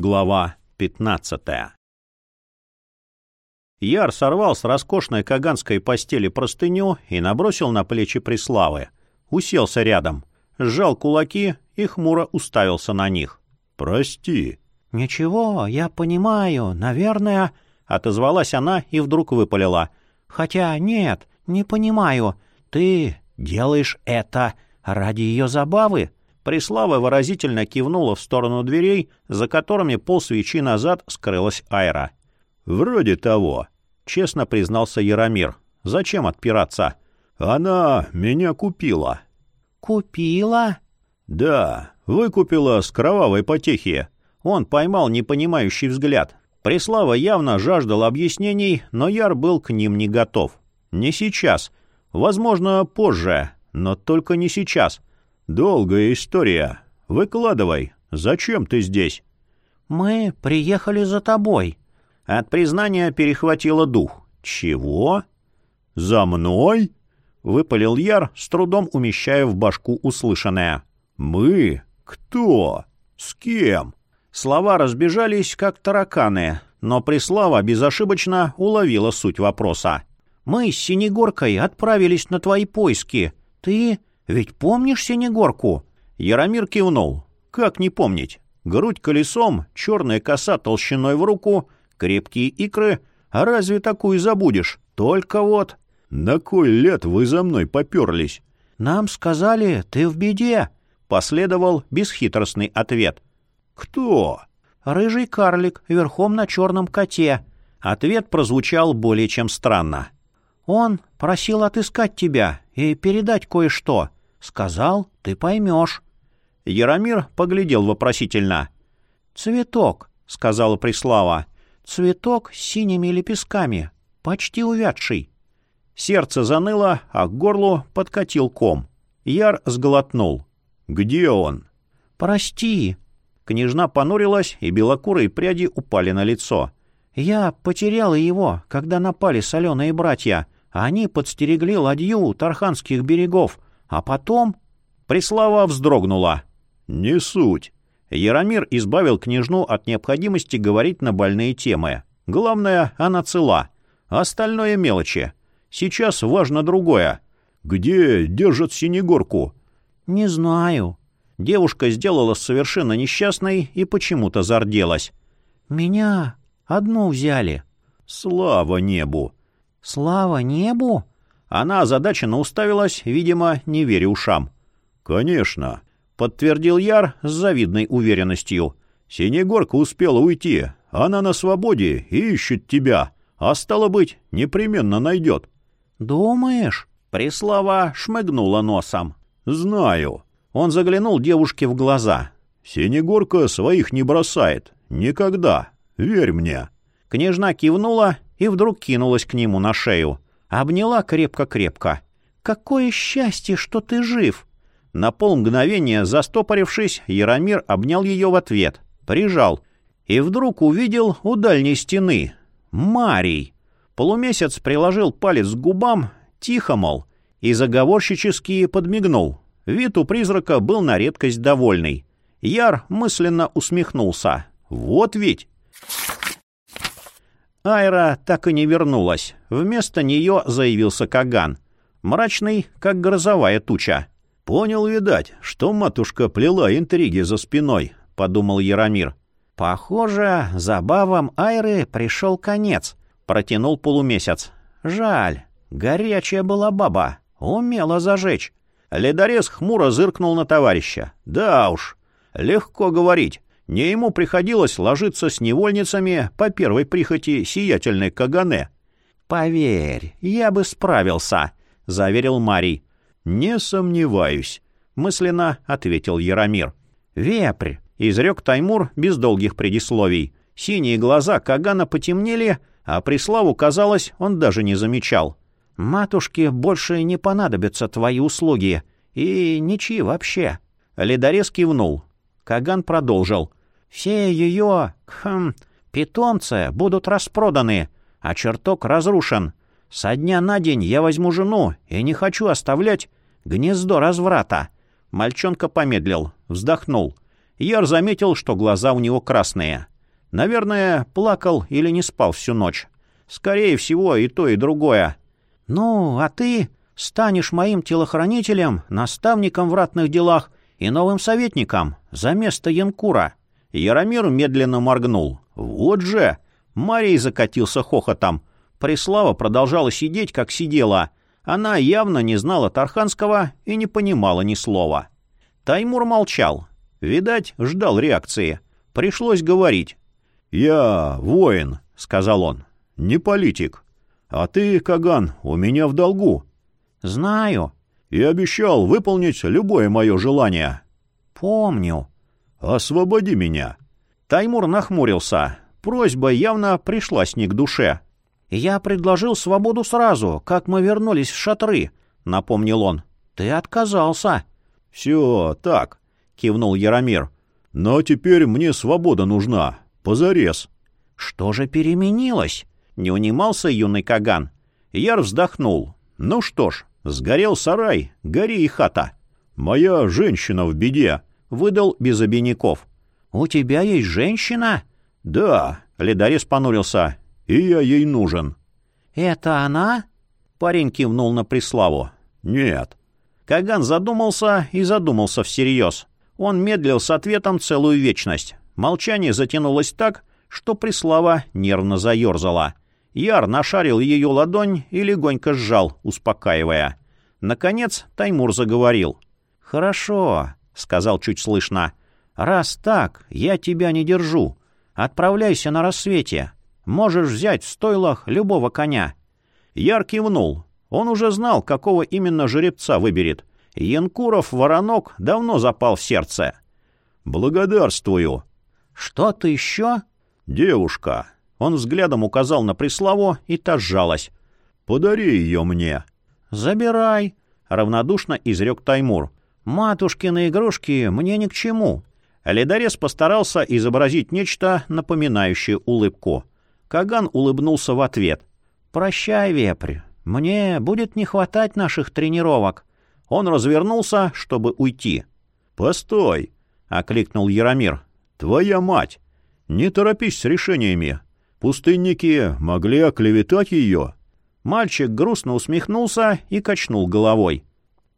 Глава 15 Яр сорвал с роскошной каганской постели простыню и набросил на плечи Преславы. Уселся рядом, сжал кулаки и хмуро уставился на них. «Прости». «Ничего, я понимаю, наверное...» — отозвалась она и вдруг выпалила. «Хотя нет, не понимаю. Ты делаешь это ради ее забавы?» Преслава выразительно кивнула в сторону дверей, за которыми полсвечи назад скрылась Айра. «Вроде того», — честно признался Яромир. «Зачем отпираться? Она меня купила». «Купила?» «Да, выкупила с кровавой потехи». Он поймал непонимающий взгляд. Преслава явно жаждал объяснений, но Яр был к ним не готов. Не сейчас. Возможно, позже, но только не сейчас. «Долгая история. Выкладывай. Зачем ты здесь?» «Мы приехали за тобой». От признания перехватило дух. «Чего? За мной?» — выпалил Яр, с трудом умещая в башку услышанное. «Мы? Кто? С кем?» Слова разбежались, как тараканы, но Преслава безошибочно уловила суть вопроса. «Мы с Синегоркой отправились на твои поиски. Ты ведь помнишь Синегорку?» Яромир кивнул. «Как не помнить? Грудь колесом, черная коса толщиной в руку, крепкие икры. А разве такую забудешь? Только вот...» «На кой лет вы за мной поперлись?» «Нам сказали, ты в беде», — последовал бесхитростный ответ. «Кто?» «Рыжий карлик, верхом на черном коте». Ответ прозвучал более чем странно. «Он просил отыскать тебя и передать кое-что. Сказал, ты поймешь». Яромир поглядел вопросительно. «Цветок», — сказала Преслава. «Цветок с синими лепестками, почти увядший». Сердце заныло, а к горлу подкатил ком. Яр сглотнул. «Где он?» «Прости». Княжна понурилась, и белокурые пряди упали на лицо. «Я потеряла его, когда напали соленые братья. Они подстерегли ладью у Тарханских берегов. А потом...» Преслава вздрогнула. «Не суть». Яромир избавил княжну от необходимости говорить на больные темы. Главное, она цела. Остальное мелочи. Сейчас важно другое. «Где держат Синегорку?» «Не знаю». Девушка сделала совершенно несчастной и почему-то зарделась. «Меня одну взяли». «Слава небу!» «Слава небу?» Она озадаченно уставилась, видимо, не веря ушам. «Конечно», — подтвердил Яр с завидной уверенностью. «Синегорка успела уйти. Она на свободе и ищет тебя. А стало быть, непременно найдет». «Думаешь?» — Преслава шмыгнула носом. «Знаю». Он заглянул девушке в глаза. «Синегорка своих не бросает. Никогда. Верь мне». Княжна кивнула и вдруг кинулась к нему на шею. Обняла крепко-крепко. «Какое счастье, что ты жив!» На полмгновения, застопорившись, Яромир обнял ее в ответ, прижал. И вдруг увидел у дальней стены. Марий. Полумесяц приложил палец к губам, тихо, мол, и заговорщически подмигнул. Вид у призрака был на редкость довольный. Яр мысленно усмехнулся. «Вот ведь!» Айра так и не вернулась. Вместо нее заявился Каган. Мрачный, как грозовая туча. «Понял, видать, что матушка плела интриги за спиной», — подумал Яромир. «Похоже, забавам Айры пришел конец», — протянул полумесяц. «Жаль, горячая была баба, умела зажечь». Ледорез хмуро зыркнул на товарища. «Да уж, легко говорить. Не ему приходилось ложиться с невольницами по первой прихоти сиятельной Кагане. «Поверь, я бы справился», — заверил Марий. «Не сомневаюсь», — мысленно ответил Яромир. «Вепрь», — изрек Таймур без долгих предисловий. Синие глаза Кагана потемнели, а Преславу, казалось, он даже не замечал. «Матушке больше не понадобятся твои услуги. И ничьи вообще». Ледорез кивнул. Каган продолжил. Все ее, хм, питомцы будут распроданы, а чертог разрушен. Со дня на день я возьму жену и не хочу оставлять гнездо разврата». Мальчонка помедлил, вздохнул. Яр заметил, что глаза у него красные. Наверное, плакал или не спал всю ночь. Скорее всего, и то, и другое. «Ну, а ты станешь моим телохранителем, наставником в ратных делах и новым советником за место Янкура». Яромир медленно моргнул. «Вот же!» Марий закатился хохотом. Преслава продолжала сидеть, как сидела. Она явно не знала Тарханского и не понимала ни слова. Таймур молчал. Видать, ждал реакции. Пришлось говорить. «Я воин», — сказал он, — «не политик. А ты, Каган, у меня в долгу». «Знаю». «И обещал выполнить любое мое желание». «Помню». «Освободи меня». Таймур нахмурился. Просьба явно пришлась не к душе. «Я предложил свободу сразу, как мы вернулись в шатры», — напомнил он. «Ты отказался». «Все так», — кивнул Яромир. «Но теперь мне свобода нужна. Позарез». «Что же переменилось?» — не унимался юный Каган. Яр вздохнул. «Ну что ж, сгорел сарай, гори и хата. Моя женщина в беде», — выдал без обиняков. «У тебя есть женщина?» «Да», — ледорез понурился, — «и я ей нужен». «Это она?» — парень кивнул на Преславу. «Нет». Каган задумался и задумался всерьез. Он медлил с ответом целую вечность. Молчание затянулось так, что Преслава нервно заерзала. Яр нашарил ее ладонь и легонько сжал, успокаивая. Наконец Таймур заговорил. «Хорошо», — сказал чуть слышно. «Раз так, я тебя не держу. Отправляйся на рассвете. Можешь взять в стойлах любого коня». Яр кивнул. Он уже знал, какого именно жеребца выберет. Янкуров воронок давно запал в сердце. «Благодарствую». «Что-то еще?» «Девушка». Он взглядом указал на Преславу, и та сжалась. «Подари ее мне». «Забирай», — равнодушно изрек Таймур. «Матушкины игрушки мне ни к чему. Ледорез постарался изобразить нечто, напоминающее улыбку. Каган улыбнулся в ответ. «Прощай, вепрь. Мне будет не хватать наших тренировок». Он развернулся, чтобы уйти. «Постой!» — окликнул Яромир. «Твоя мать! Не торопись с решениями. Пустынники могли оклеветать ее». Мальчик грустно усмехнулся и качнул головой.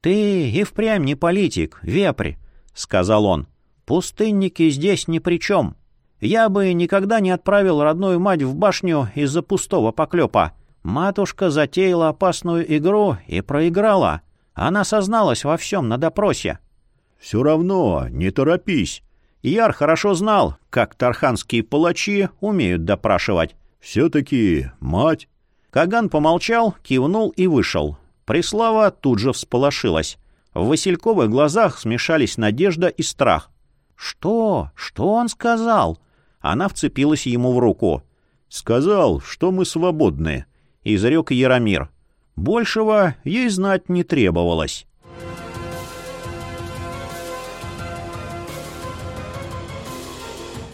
«Ты и впрямь не политик, вепрь», — сказал он. Пустынники здесь ни при чем. Я бы никогда не отправил родную мать в башню из-за пустого поклепа. Матушка затеяла опасную игру и проиграла. Она созналась во всем на допросе. — Все равно, не торопись. Яр хорошо знал, как тарханские палачи умеют допрашивать. Все-таки мать. Каган помолчал, кивнул и вышел. Преслава тут же всполошилась. В Васильковых глазах смешались надежда и страх. «Что? Что он сказал?» Она вцепилась ему в руку. «Сказал, что мы свободны», — изрек Яромир. Большего ей знать не требовалось.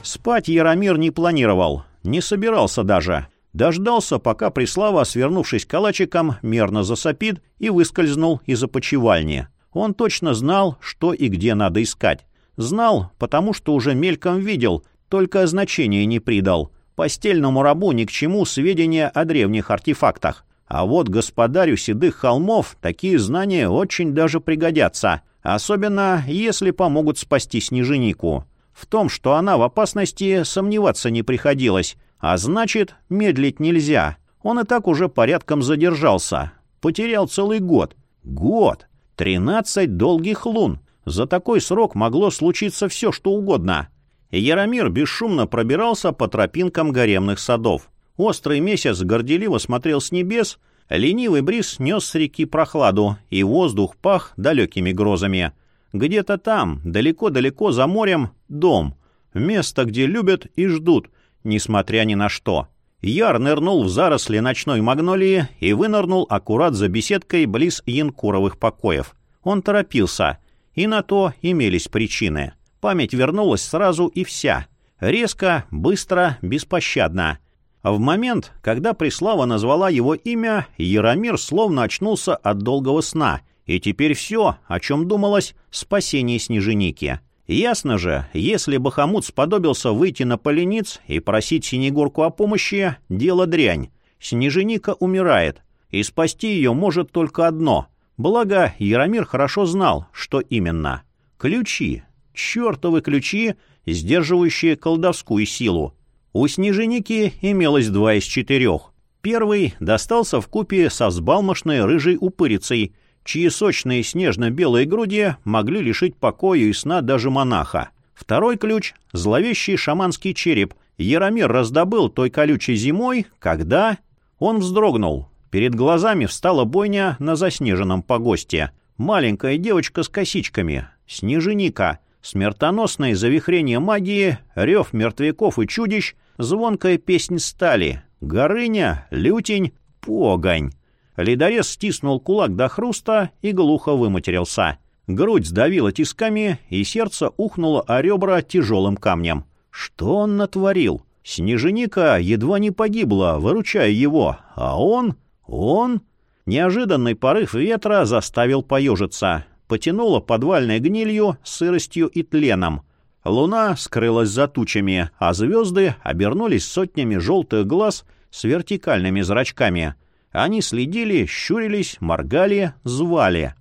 Спать Яромир не планировал, не собирался даже. Дождался, пока Преслава, свернувшись калачиком, мерно засопит и выскользнул из опочивальни. Он точно знал, что и где надо искать. Знал, потому что уже мельком видел, только значения не придал. Постельному рабу ни к чему сведения о древних артефактах. А вот господарю седых холмов такие знания очень даже пригодятся. Особенно, если помогут спасти снеженику. В том, что она в опасности, сомневаться не приходилось. А значит, медлить нельзя. Он и так уже порядком задержался. Потерял целый год. Год! Тринадцать долгих лун. За такой срок могло случиться все, что угодно. Яромир бесшумно пробирался по тропинкам гаремных садов. Острый месяц горделиво смотрел с небес, ленивый бриз нес с реки прохладу, и воздух пах далекими грозами. Где-то там, далеко-далеко за морем, дом. Место, где любят и ждут, несмотря ни на что. Яр нырнул в заросли ночной магнолии и вынырнул аккурат за беседкой близ янкуровых покоев. Он торопился — и на то имелись причины. Память вернулась сразу и вся. Резко, быстро, беспощадно. В момент, когда Преслава назвала его имя, Яромир словно очнулся от долгого сна, и теперь все, о чем думалось, спасение Снеженики. Ясно же, если Бахамут сподобился выйти на полениц и просить Синегорку о помощи, дело дрянь. Снеженика умирает, и спасти ее может только одно. Благо, Яромир хорошо знал, что именно. Ключи. Чертовы ключи, сдерживающие колдовскую силу. У Снеженики имелось два из четырех. Первый достался в купе со взбалмошной рыжей упырицей, чьи сочные снежно-белые груди могли лишить покоя и сна даже монаха. Второй ключ — зловещий шаманский череп. Яромир раздобыл той колючей зимой, когда... Он вздрогнул. Перед глазами встала бойня на заснеженном погосте. Маленькая девочка с косичками. Снеженика. Смертоносное завихрение магии, рев мертвяков и чудищ, звонкая песнь стали. Горыня, лютень, погонь. Ледорез стиснул кулак до хруста и глухо выматерился. Грудь сдавила тисками, и сердце ухнуло о ребра тяжелым камнем. Что он натворил? Снеженика едва не погибла, выручая его, а он... он... Неожиданный порыв ветра заставил поежиться. Потянуло подвальной гнилью, сыростью и тленом. Луна скрылась за тучами, а звезды обернулись сотнями желтых глаз с вертикальными зрачками — они следили, щурились, моргали, звали.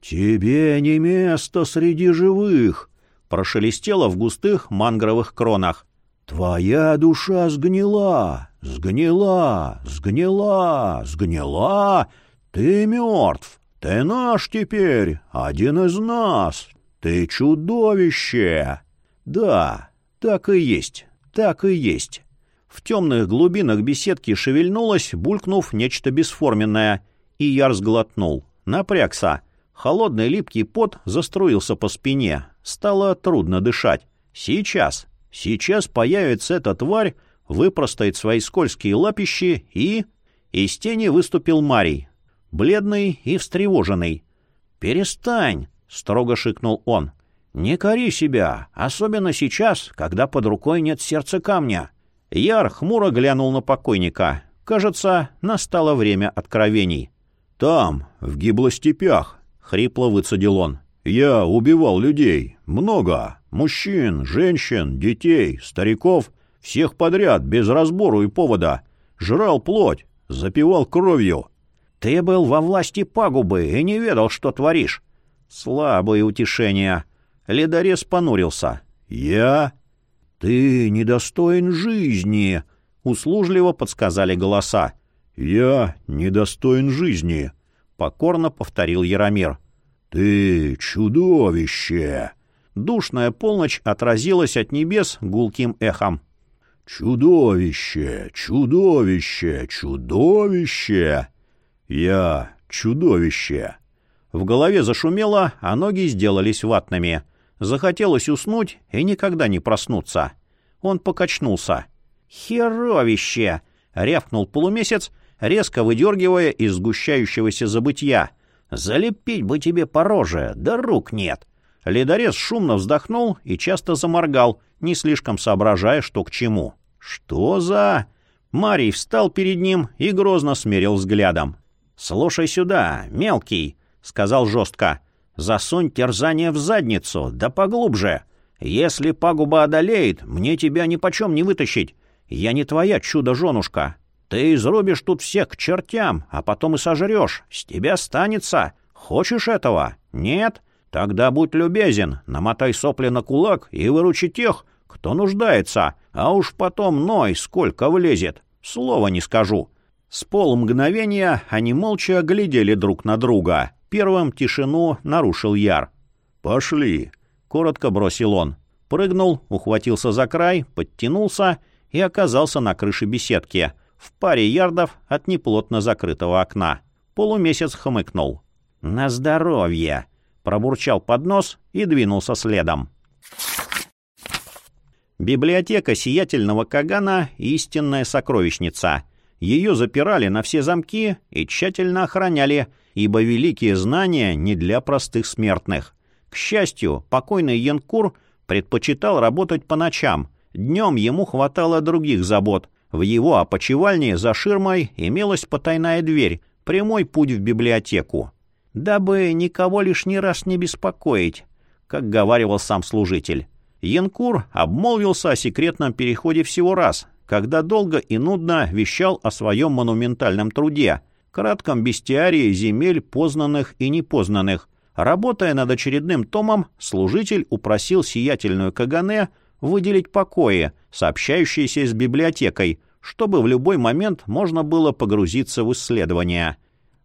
«Тебе не место среди живых!» — прошелестело в густых мангровых кронах. «Твоя душа сгнила, сгнила, сгнила, сгнила! Ты мертв! Ты наш теперь, один из нас! Ты чудовище!» «Да, так и есть, так и есть!» В темных глубинах беседки шевельнулось, булькнув нечто бесформенное, и я разглотнул. Напрягся. Холодный липкий пот заструился по спине. Стало трудно дышать. Сейчас, сейчас появится эта тварь, выпростает свои скользкие лапищи и... Из тени выступил Марий. Бледный и встревоженный. «Перестань!» — строго шикнул он. «Не кори себя, особенно сейчас, когда под рукой нет сердца камня». Яр хмуро глянул на покойника. Кажется, настало время откровений. «Там, в гиблостепях», — хрипло выцедил он. «Я убивал людей. Много. Мужчин, женщин, детей, стариков. Всех подряд, без разбору и повода. Жрал плоть, запивал кровью». «Ты был во власти пагубы и не ведал, что творишь». Слабые утешения. Ледорез понурился. «Я?» «Ты недостоин жизни!» — услужливо подсказали голоса. «Я недостоин жизни!» — покорно повторил Яромир. «Ты чудовище!» Душная полночь отразилась от небес гулким эхом. «Чудовище! Чудовище! Чудовище!» «Я чудовище!» В голове зашумело, а ноги сделались ватными — Захотелось уснуть и никогда не проснуться. Он покачнулся. «Херовище!» — рявкнул полумесяц, резко выдергивая из сгущающегося забытья. «Залепить бы тебе по роже, да рук нет!» Ледорез шумно вздохнул и часто заморгал, не слишком соображая, что к чему. «Что за...» Марий встал перед ним и грозно смерил взглядом. «Слушай сюда, мелкий», — сказал жестко. Засунь терзание в задницу, да поглубже. Если пагуба одолеет, мне тебя ни почем не вытащить. Я не твоя чудо-женушка. Ты изрубишь тут всех к чертям, а потом и сожрешь. С тебя станется. Хочешь этого? Нет? Тогда будь любезен, намотай сопли на кулак и выручи тех, кто нуждается, а уж потом ной сколько влезет. Слова не скажу». С полмгновения они молча глядели друг на друга. Первым тишину нарушил Яр. «Пошли!» — коротко бросил он. Прыгнул, ухватился за край, подтянулся и оказался на крыше беседки, в паре ярдов от неплотно закрытого окна. Полумесяц хмыкнул. «На здоровье!» — пробурчал под нос и двинулся следом. Библиотека сиятельного Кагана — истинная сокровищница. Ее запирали на все замки и тщательно охраняли — ибо великие знания не для простых смертных. К счастью, покойный Янкур предпочитал работать по ночам. Днем ему хватало других забот. В его опочивальне за ширмой имелась потайная дверь, прямой путь в библиотеку. Дабы никого лишний раз не беспокоить. как говаривал сам служитель. Янкур обмолвился о секретном переходе всего раз, когда долго и нудно вещал о своем монументальном труде, кратком бестиарии земель познанных и непознанных. Работая над очередным томом, служитель упросил сиятельную Кагане выделить покои, сообщающиеся с библиотекой, чтобы в любой момент можно было погрузиться в исследования.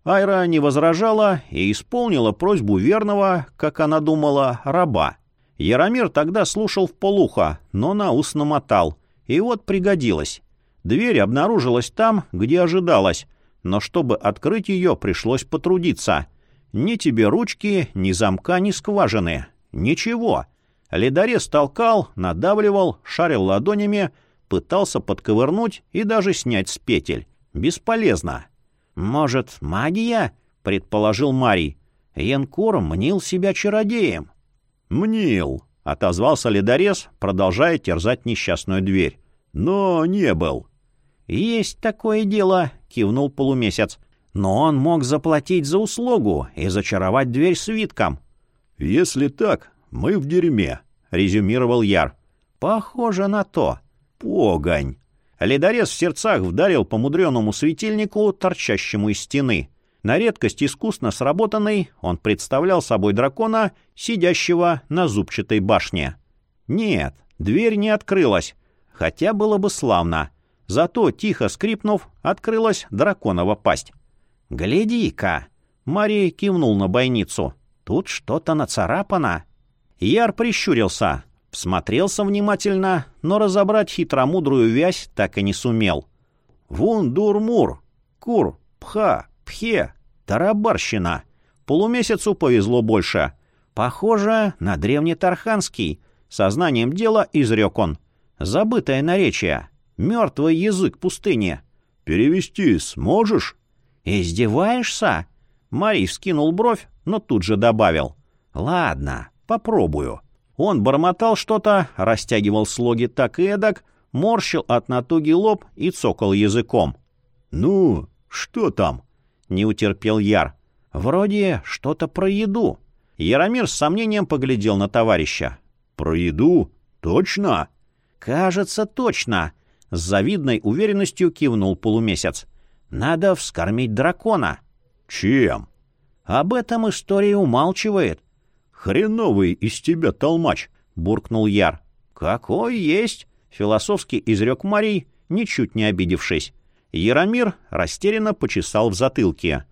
Айра не возражала и исполнила просьбу верного, как она думала, раба. Яромир тогда слушал в полухо, но на ус намотал. И вот пригодилось. Дверь обнаружилась там, где ожидалось, но чтобы открыть ее, пришлось потрудиться. Ни тебе ручки, ни замка, ни скважины. Ничего. Ледорез толкал, надавливал, шарил ладонями, пытался подковырнуть и даже снять с петель. Бесполезно. «Может, магия?» — предположил Марий. Янкор мнил себя чародеем. «Мнил», — отозвался ледорез, продолжая терзать несчастную дверь. «Но не был». «Есть такое дело», — кивнул полумесяц. «Но он мог заплатить за услугу и зачаровать дверь свитком». «Если так, мы в дерьме», — резюмировал Яр. «Похоже на то». «Погонь!» Ледорез в сердцах вдарил по мудреному светильнику, торчащему из стены. На редкость искусно сработанный, он представлял собой дракона, сидящего на зубчатой башне. Нет, дверь не открылась, хотя было бы славно. Зато, тихо скрипнув, открылась драконова пасть. «Гляди-ка!» — Мария кивнул на бойницу. «Тут что-то нацарапано». Яр прищурился. Всмотрелся внимательно, но разобрать хитромудрую вязь так и не сумел. Вундурмур, кур, пха, пхе, тарабарщина. Полумесяцу повезло больше. Похоже на древнетарханский. Сознанием дела изрек он. Забытое наречие. Мертвый язык пустыни. «Перевести сможешь?» «Издеваешься?» Марий вскинул бровь, но тут же добавил. «Ладно, попробую». Он бормотал что-то, растягивал слоги так и эдак, морщил от натуги лоб и цокал языком. «Ну, что там?» — не утерпел Яр. «Вроде что-то про еду». Яромир с сомнением поглядел на товарища. «Про еду? Точно?» «Кажется, точно», — с завидной уверенностью кивнул полумесяц. «Надо вскормить дракона». «Чем?» «Об этом история умалчивает». «Хреновый из тебя толмач!» — буркнул Яр. «Какой есть!» — философски изрек Марий, ничуть не обидевшись. Яромир растерянно почесал в затылке.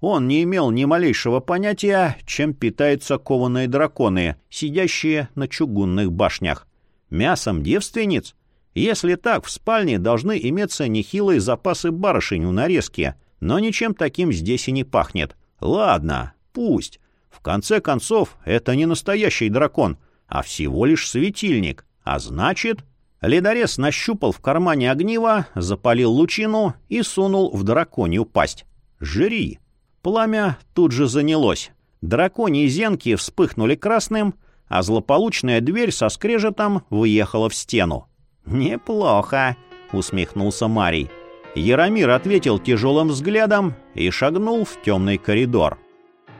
Он не имел ни малейшего понятия, чем питаются кованые драконы, сидящие на чугунных башнях. Мясом девственниц? Если так, в спальне должны иметься нехилые запасы барышень у нарезки, но ничем таким здесь и не пахнет. Ладно, пусть. В конце концов, это не настоящий дракон, а всего лишь светильник. А значит... Ледорез нащупал в кармане огнива, запалил лучину и сунул в драконью пасть. «Жри!» Пламя тут же занялось. Драконьи зенки вспыхнули красным, а злополучная дверь со скрежетом выехала в стену. «Неплохо», — усмехнулся Марий. Яромир ответил тяжелым взглядом и шагнул в темный коридор.